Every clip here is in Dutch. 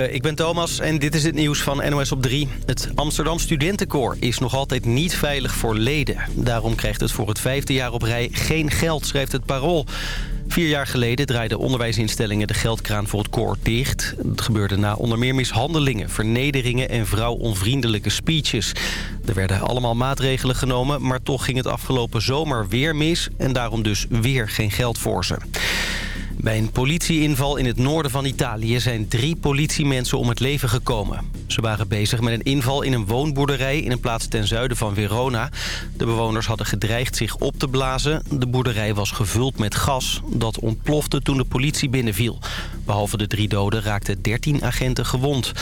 Ik ben Thomas en dit is het nieuws van NOS op 3. Het Amsterdam Studentenkoor is nog altijd niet veilig voor leden. Daarom krijgt het voor het vijfde jaar op rij geen geld, schrijft het Parool. Vier jaar geleden draaiden onderwijsinstellingen de geldkraan voor het koor dicht. Het gebeurde na onder meer mishandelingen, vernederingen en vrouwonvriendelijke speeches. Er werden allemaal maatregelen genomen, maar toch ging het afgelopen zomer weer mis... en daarom dus weer geen geld voor ze. Bij een politieinval in het noorden van Italië zijn drie politiemensen om het leven gekomen. Ze waren bezig met een inval in een woonboerderij in een plaats ten zuiden van Verona. De bewoners hadden gedreigd zich op te blazen. De boerderij was gevuld met gas. Dat ontplofte toen de politie binnenviel. Behalve de drie doden raakten 13 agenten gewond.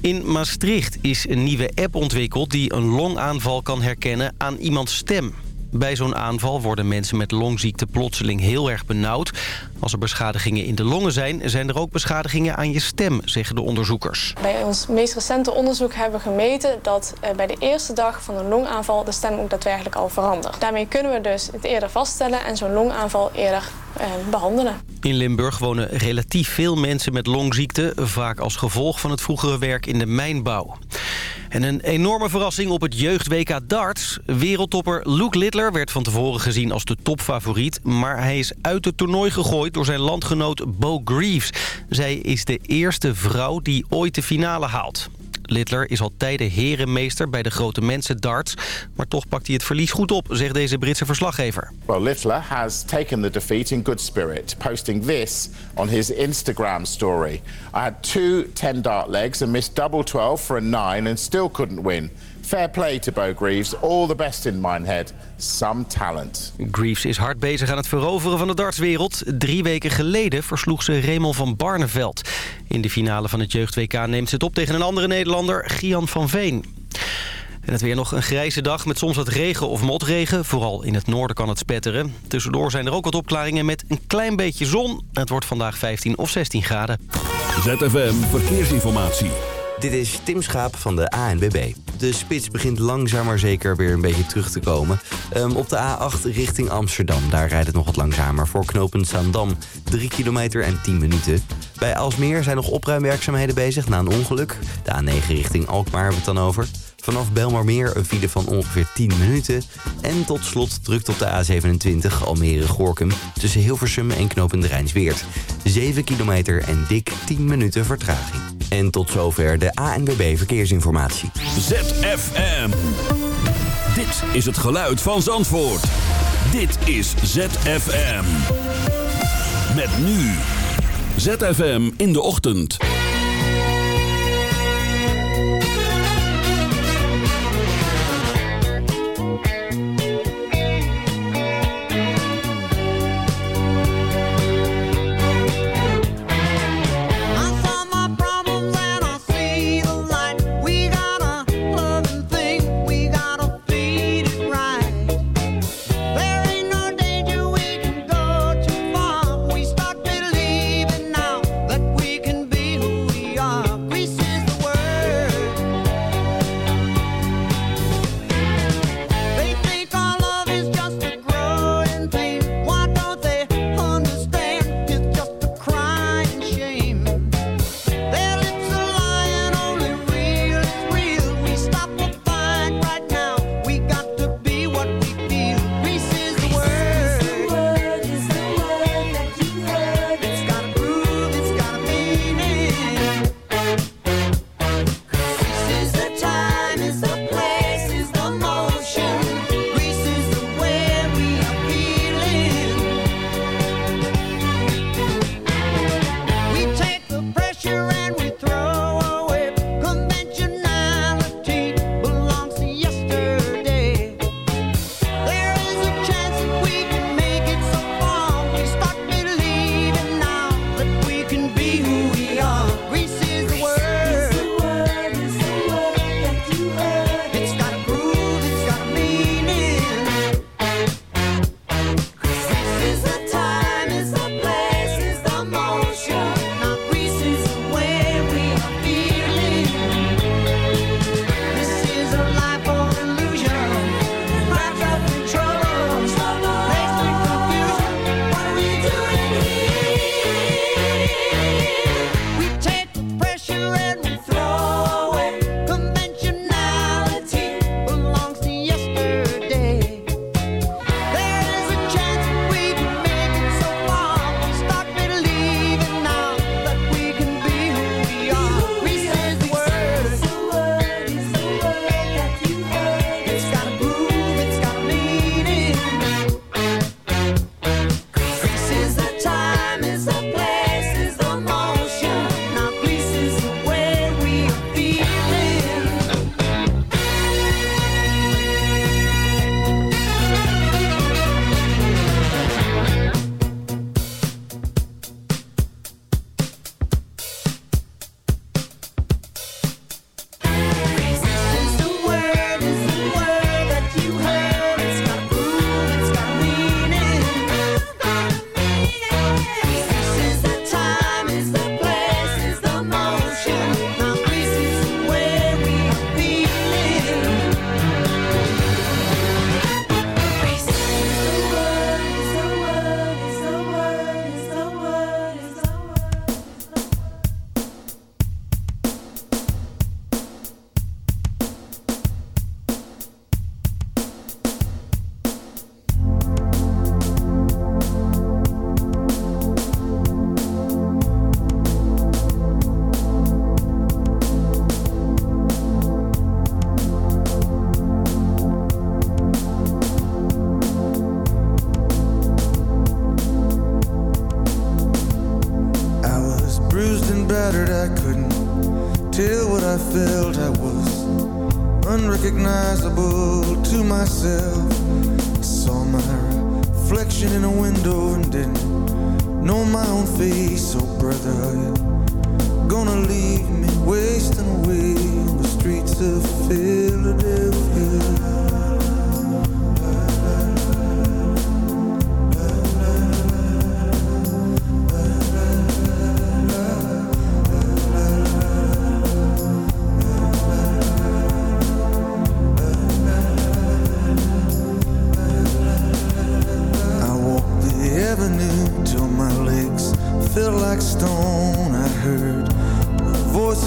In Maastricht is een nieuwe app ontwikkeld die een longaanval kan herkennen aan iemands stem. Bij zo'n aanval worden mensen met longziekte plotseling heel erg benauwd. Als er beschadigingen in de longen zijn, zijn er ook beschadigingen aan je stem, zeggen de onderzoekers. Bij ons meest recente onderzoek hebben we gemeten dat eh, bij de eerste dag van een longaanval de stem ook daadwerkelijk al verandert. Daarmee kunnen we dus het eerder vaststellen en zo'n longaanval eerder eh, behandelen. In Limburg wonen relatief veel mensen met longziekte, vaak als gevolg van het vroegere werk in de mijnbouw. En een enorme verrassing op het jeugd-WK darts. Wereldtopper Luke Littler werd van tevoren gezien als de topfavoriet... maar hij is uit het toernooi gegooid door zijn landgenoot Bo Greaves. Zij is de eerste vrouw die ooit de finale haalt. Littler is al tijden herenmeester bij de grote mensen darts. Maar toch pakt hij het verlies goed op, zegt deze Britse verslaggever. Well, Littler has taken the defeat in good spirit, posting this on his Instagram story. I had two 10 dart legs and missed double 12 for a 9 and still couldn't win. Fair play to Bo Greaves. All the best in Minehead. Some talent. Greaves is hard bezig aan het veroveren van de dartswereld. Drie weken geleden versloeg ze Raymond van Barneveld. In de finale van het jeugd-WK neemt ze het op tegen een andere Nederlander, Gian van Veen. En het weer nog een grijze dag met soms wat regen of motregen. Vooral in het noorden kan het spetteren. Tussendoor zijn er ook wat opklaringen met een klein beetje zon. Het wordt vandaag 15 of 16 graden. ZFM Verkeersinformatie. Dit is Tim Schaap van de ANWB. De spits begint langzaam maar zeker weer een beetje terug te komen. Um, op de A8 richting Amsterdam. Daar rijdt het nog wat langzamer. Voor knooppunt Zaandam 3 kilometer en 10 minuten. Bij Alsmeer zijn nog opruimwerkzaamheden bezig na een ongeluk. De A9 richting Alkmaar hebben we het dan over. Vanaf Belmarmeer een file van ongeveer 10 minuten. En tot slot drukt op de A27 Almere-Gorkum tussen Hilversum en knooppunt Rijnsweert. 7 kilometer en dik 10 minuten vertraging. En tot zover de ANWB Verkeersinformatie. ZFM. Dit is het geluid van Zandvoort. Dit is ZFM. Met nu. ZFM in de ochtend.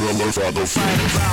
Father, father, father, father.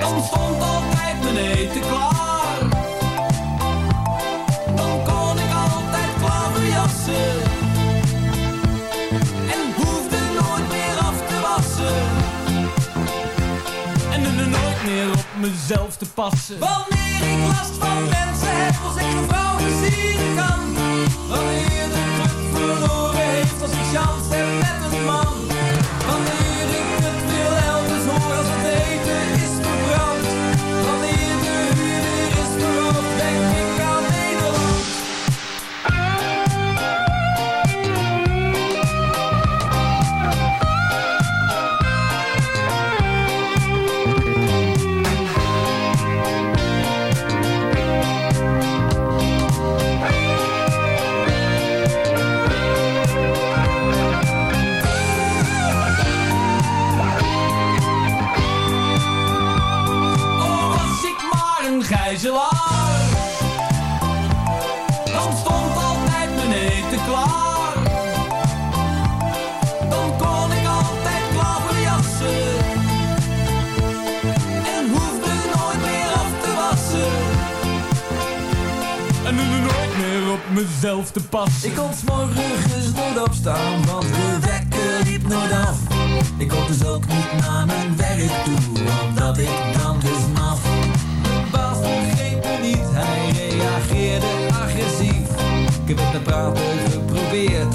Dan stond altijd mijn eten klaar. Dan kon ik altijd klaverjassen. En hoefde nooit meer af te wassen. En nu nooit meer op mezelf te passen. Wanneer ik last van mensen heb, als ik een vrouw zien kan. Wanneer de club verloren heeft, als ik jammer. mezelf te pas. Ik kon s'morgens dus nooit opstaan, want de wekker liep nooit af. Ik kon dus ook niet naar mijn werk toe, omdat ik dan dus maf. De begreep me niet, hij reageerde agressief. Ik heb met naar praten geprobeerd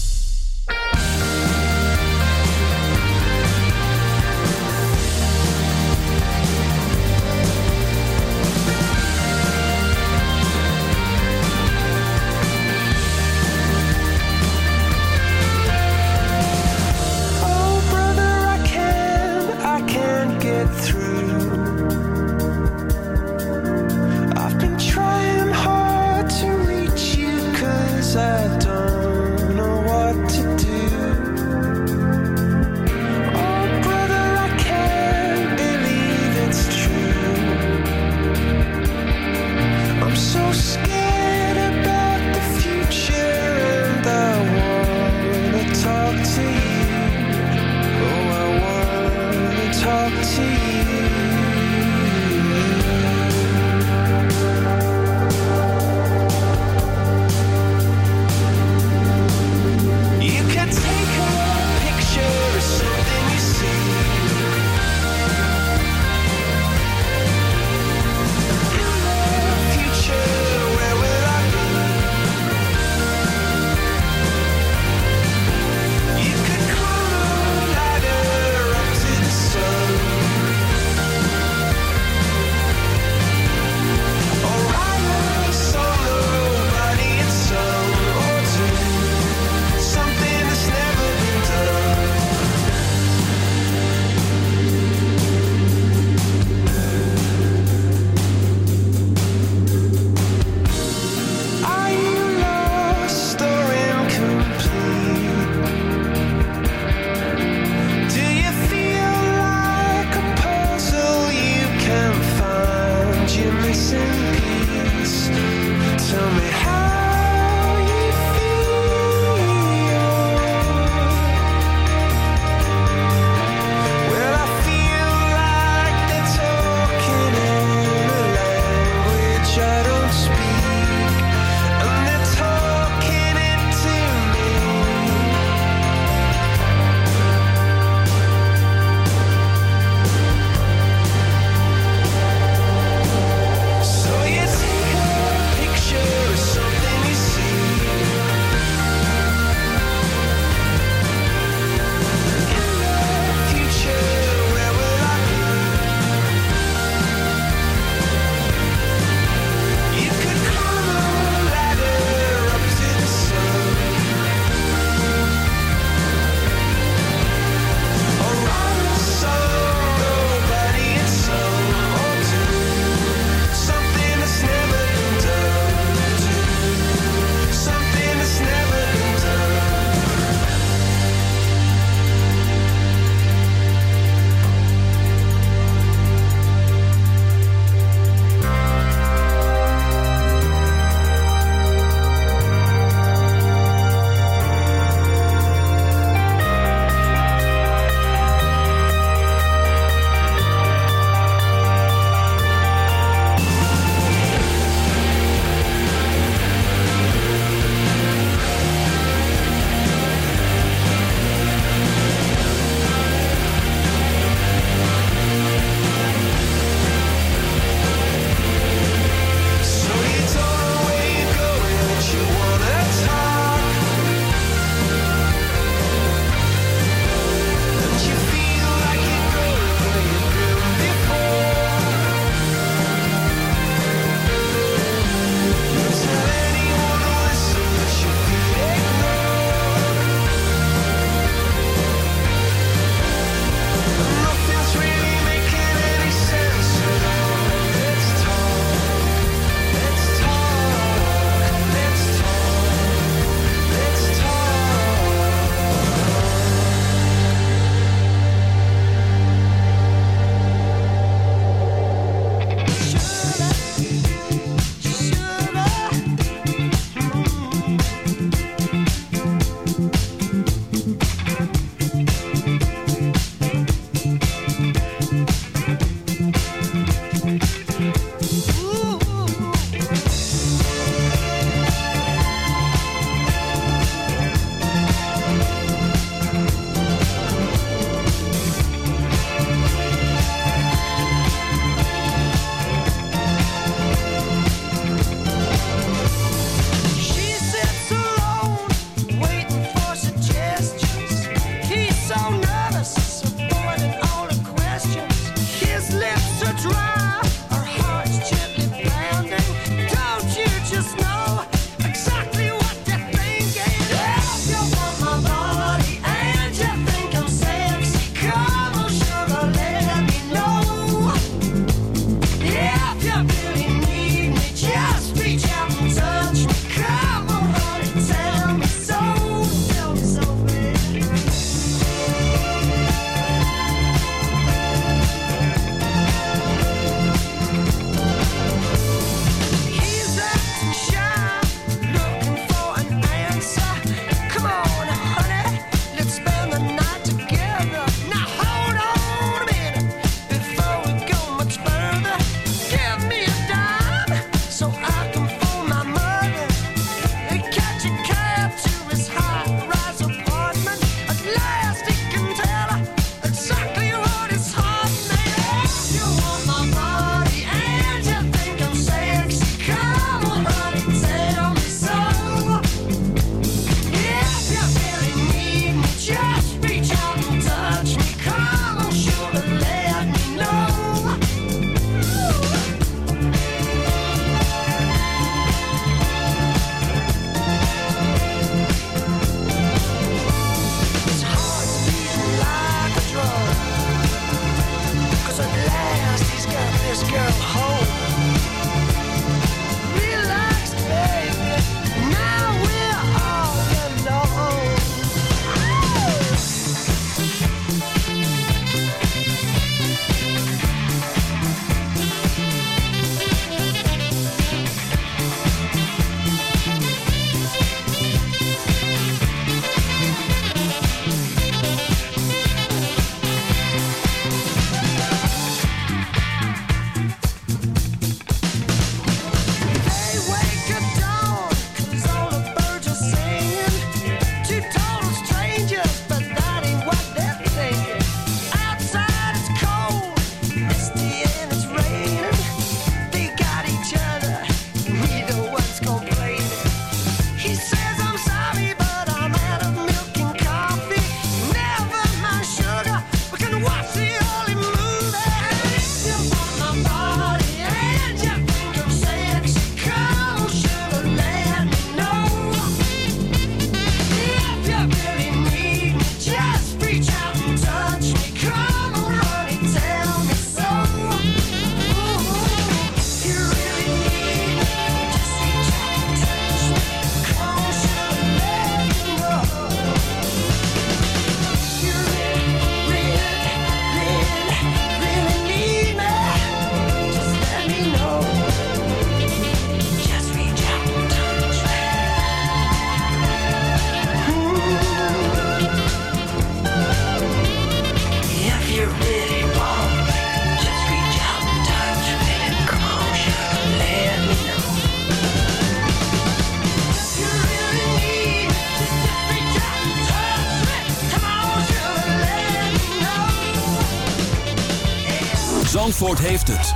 Zandvoort heeft het.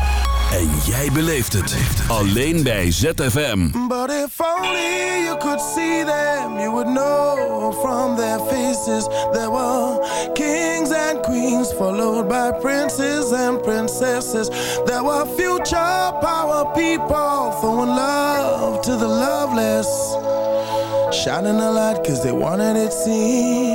En jij beleeft het. Alleen bij ZFM. But if only you could see them, you would know from their faces there were kings and queens, followed by princes and princesses. There were future power people throwing love to the loveless, shining a light because they wanted it seen.